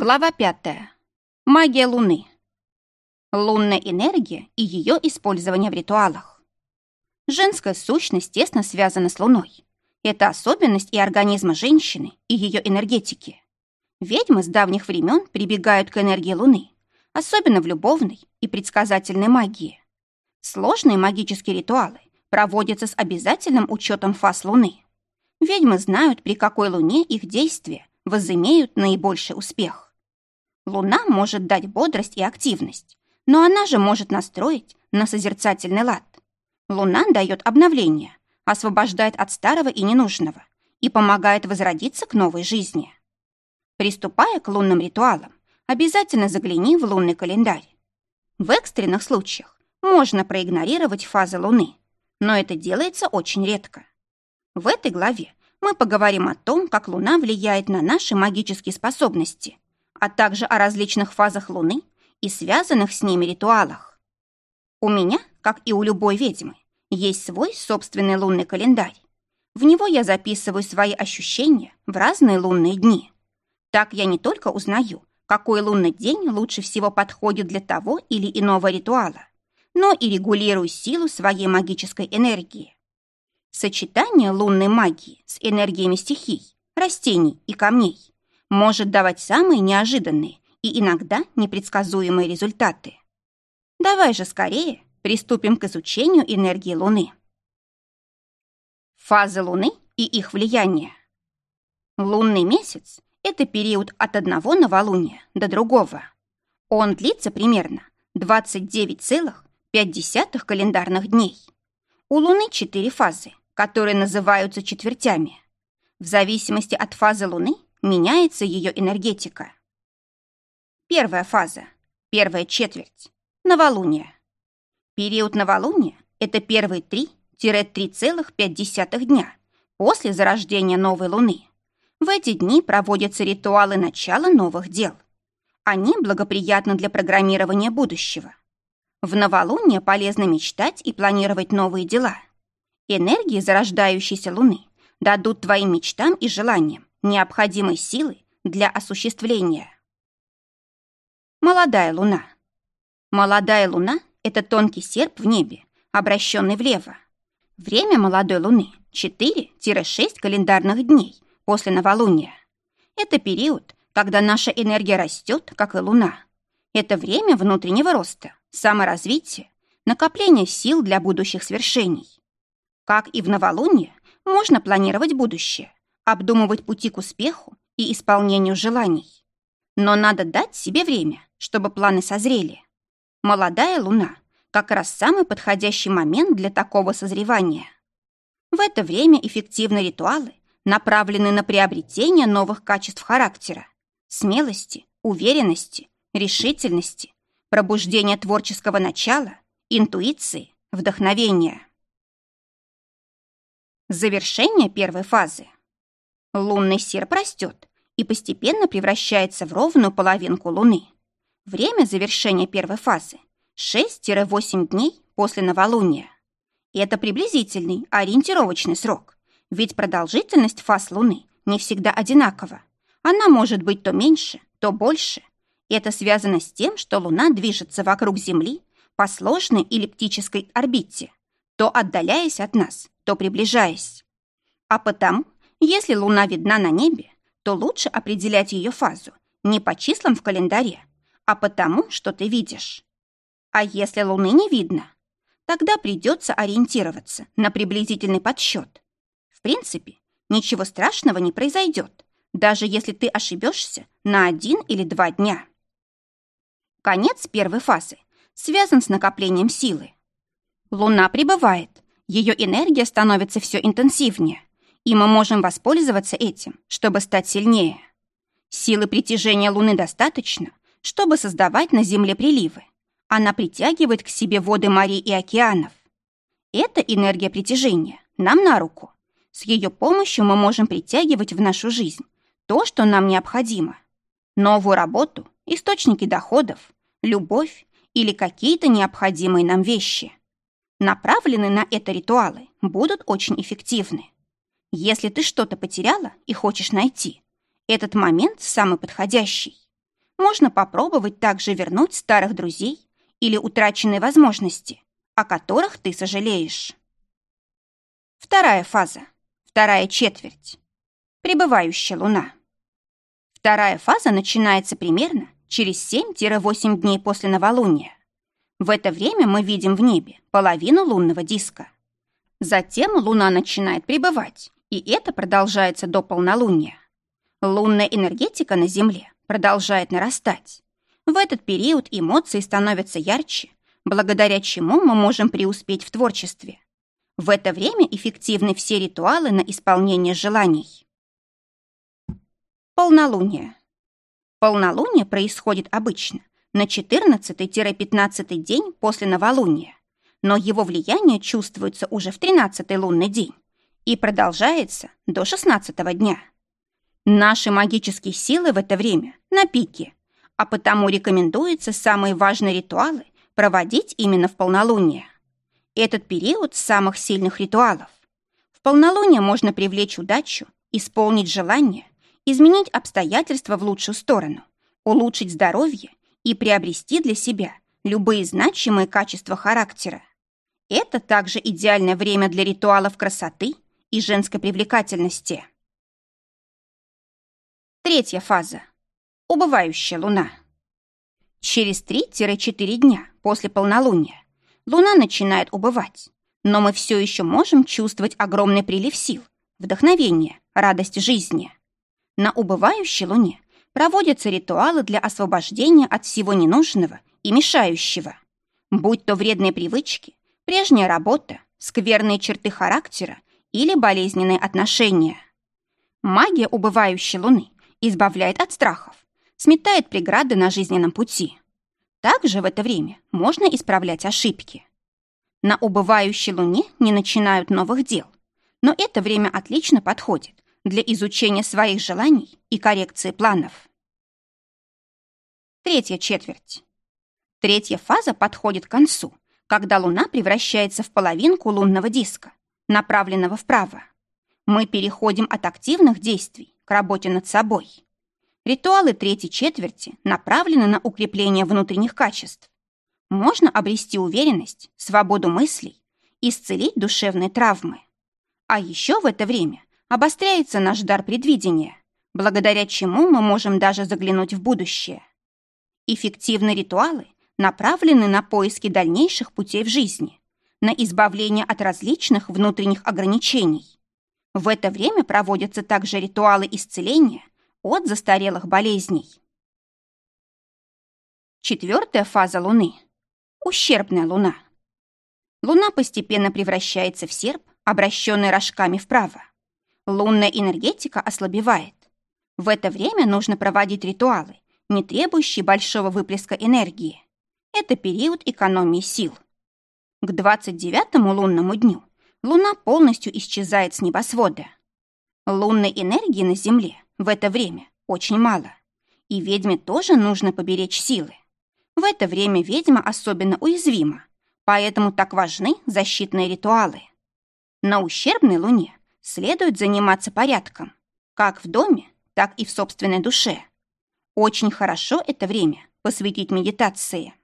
Глава пятая. Магия Луны. Лунная энергия и ее использование в ритуалах. Женская сущность тесно связана с Луной. Это особенность и организма женщины, и ее энергетики. Ведьмы с давних времен прибегают к энергии Луны, особенно в любовной и предсказательной магии. Сложные магические ритуалы проводятся с обязательным учетом фаз Луны. Ведьмы знают, при какой Луне их действия возымеют наибольший успех. Луна может дать бодрость и активность, но она же может настроить на созерцательный лад. Луна дает обновление, освобождает от старого и ненужного и помогает возродиться к новой жизни. Приступая к лунным ритуалам, обязательно загляни в лунный календарь. В экстренных случаях можно проигнорировать фазы Луны, но это делается очень редко. В этой главе мы поговорим о том, как Луна влияет на наши магические способности, а также о различных фазах Луны и связанных с ними ритуалах. У меня, как и у любой ведьмы, есть свой собственный лунный календарь. В него я записываю свои ощущения в разные лунные дни. Так я не только узнаю, какой лунный день лучше всего подходит для того или иного ритуала, но и регулирую силу своей магической энергии. Сочетание лунной магии с энергиями стихий, растений и камней может давать самые неожиданные и иногда непредсказуемые результаты. Давай же скорее приступим к изучению энергии Луны. Фазы Луны и их влияние. Лунный месяц – это период от одного новолуния до другого. Он длится примерно 29,5 календарных дней. У Луны четыре фазы которые называются четвертями. В зависимости от фазы Луны меняется ее энергетика. Первая фаза, первая четверть, новолуние. Период новолуния – это первые 3-3,5 дня после зарождения новой Луны. В эти дни проводятся ритуалы начала новых дел. Они благоприятны для программирования будущего. В новолуние полезно мечтать и планировать новые дела – Энергии зарождающейся Луны дадут твоим мечтам и желаниям необходимой силы для осуществления. Молодая Луна. Молодая Луна – это тонкий серп в небе, обращенный влево. Время молодой Луны – 4-6 календарных дней после новолуния. Это период, когда наша энергия растет, как и Луна. Это время внутреннего роста, саморазвития, накопления сил для будущих свершений. Как и в новолуние, можно планировать будущее, обдумывать пути к успеху и исполнению желаний. Но надо дать себе время, чтобы планы созрели. Молодая луна – как раз самый подходящий момент для такого созревания. В это время эффективны ритуалы, направленные на приобретение новых качеств характера, смелости, уверенности, решительности, пробуждение творческого начала, интуиции, вдохновения. Завершение первой фазы. Лунный серп растет и постепенно превращается в ровную половинку Луны. Время завершения первой фазы – 6-8 дней после новолуния. Это приблизительный, ориентировочный срок, ведь продолжительность фаз Луны не всегда одинакова. Она может быть то меньше, то больше. Это связано с тем, что Луна движется вокруг Земли по сложной эллиптической орбите, то отдаляясь от нас, то приближаясь. А потому, если Луна видна на небе, то лучше определять ее фазу не по числам в календаре, а потому, что ты видишь. А если Луны не видно, тогда придется ориентироваться на приблизительный подсчет. В принципе, ничего страшного не произойдет, даже если ты ошибешься на один или два дня. Конец первой фазы связан с накоплением силы. Луна прибывает, ее энергия становится все интенсивнее, и мы можем воспользоваться этим, чтобы стать сильнее. Силы притяжения Луны достаточно, чтобы создавать на Земле приливы. Она притягивает к себе воды морей и океанов. Эта энергия притяжения нам на руку. С ее помощью мы можем притягивать в нашу жизнь то, что нам необходимо. Новую работу, источники доходов, любовь или какие-то необходимые нам вещи направленные на это ритуалы, будут очень эффективны. Если ты что-то потеряла и хочешь найти, этот момент самый подходящий. можно попробовать также вернуть старых друзей или утраченные возможности, о которых ты сожалеешь. Вторая фаза. Вторая четверть. Прибывающая луна. Вторая фаза начинается примерно через 7-8 дней после новолуния. В это время мы видим в небе половину лунного диска. Затем луна начинает прибывать, и это продолжается до полнолуния. Лунная энергетика на Земле продолжает нарастать. В этот период эмоции становятся ярче, благодаря чему мы можем преуспеть в творчестве. В это время эффективны все ритуалы на исполнение желаний. Полнолуние. Полнолуние происходит обычно на 14-15 день после новолуния, но его влияние чувствуется уже в 13-й лунный день и продолжается до 16 дня. Наши магические силы в это время на пике, а потому рекомендуется самые важные ритуалы проводить именно в полнолуние. Этот период самых сильных ритуалов. В полнолуние можно привлечь удачу, исполнить желание, изменить обстоятельства в лучшую сторону, улучшить здоровье и приобрести для себя любые значимые качества характера. Это также идеальное время для ритуалов красоты и женской привлекательности. Третья фаза. Убывающая луна. Через 3-4 дня после полнолуния луна начинает убывать, но мы все еще можем чувствовать огромный прилив сил, вдохновение, радость жизни. На убывающей луне проводятся ритуалы для освобождения от всего ненужного и мешающего, будь то вредные привычки, прежняя работа, скверные черты характера или болезненные отношения. Магия убывающей луны избавляет от страхов, сметает преграды на жизненном пути. Также в это время можно исправлять ошибки. На убывающей луне не начинают новых дел, но это время отлично подходит для изучения своих желаний и коррекции планов. Третья четверть. Третья фаза подходит к концу, когда Луна превращается в половинку лунного диска, направленного вправо. Мы переходим от активных действий к работе над собой. Ритуалы третьей четверти направлены на укрепление внутренних качеств. Можно обрести уверенность, свободу мыслей, исцелить душевные травмы. А еще в это время обостряется наш дар предвидения, благодаря чему мы можем даже заглянуть в будущее. Эффективные ритуалы направлены на поиски дальнейших путей в жизни, на избавление от различных внутренних ограничений. В это время проводятся также ритуалы исцеления от застарелых болезней. Четвертая фаза Луны – ущербная Луна. Луна постепенно превращается в серп, обращенный рожками вправо. Лунная энергетика ослабевает. В это время нужно проводить ритуалы, не требующие большого выплеска энергии. Это период экономии сил. К 29-му лунному дню Луна полностью исчезает с небосвода. Лунной энергии на Земле в это время очень мало. И ведьме тоже нужно поберечь силы. В это время ведьма особенно уязвима, поэтому так важны защитные ритуалы. На ущербной Луне следует заниматься порядком, как в доме, так и в собственной душе. Очень хорошо это время посвятить медитации.